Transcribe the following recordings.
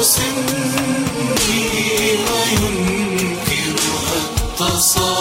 تسميها ينكرها التصالح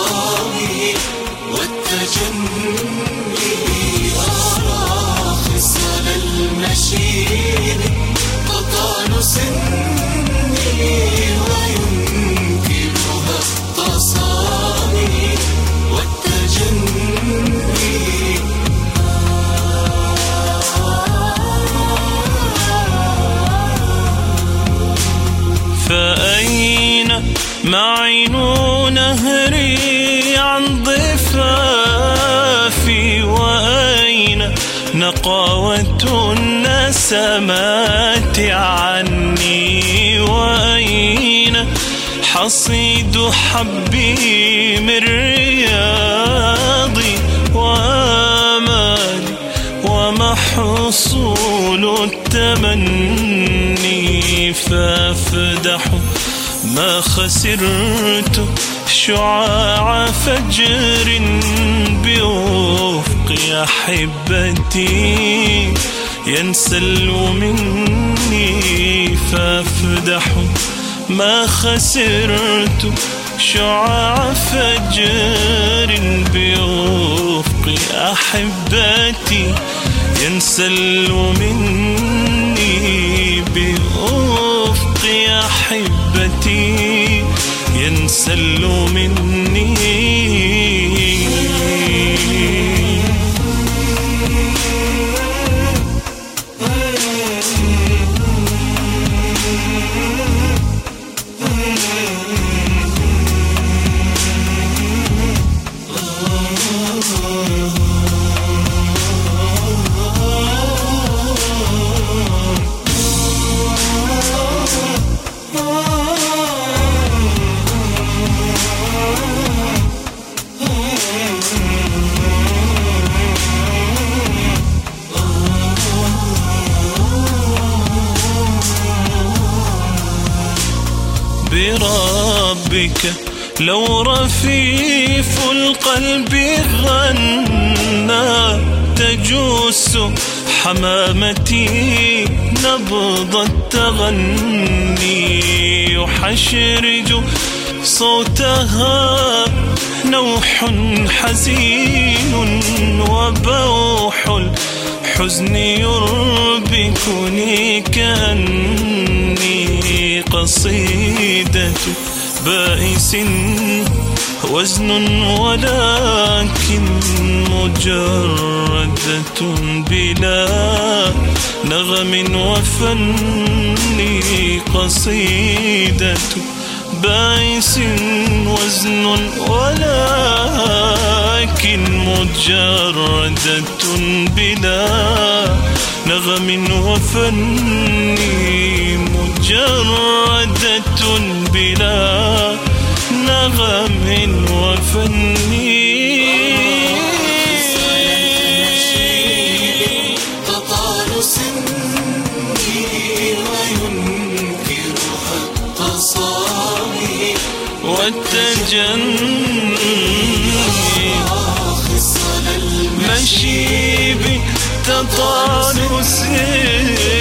معين نهري عن ضفافي وأين نقاوة النسمات عني؟ وأين حصيد حبي من رياضي؟ وآمالي وما حصول التمني؟ فافدح ما خسرت شعاع فجر بوفق أحبتي. ينسل مني فافدح. ما خسرت شعاع فجر بوفق أحبتي. ينسل مني بوفق أحبتي ينسل مني بربك لو رفيف القلب غنى تجوس حمامتي نبض التغني يحشرج صوتها نوح حزين وبوح الحزن يربكني كأني قصيدة بائس وزن ولكن مجردة بلا نغم وفني قصيدة بائس وزن ولكن مجردة بلا نغم وفني مجردة بلا نغم وفني تطال سني وينكرها التصامي والتجني خصل المشي مشي بتطال سني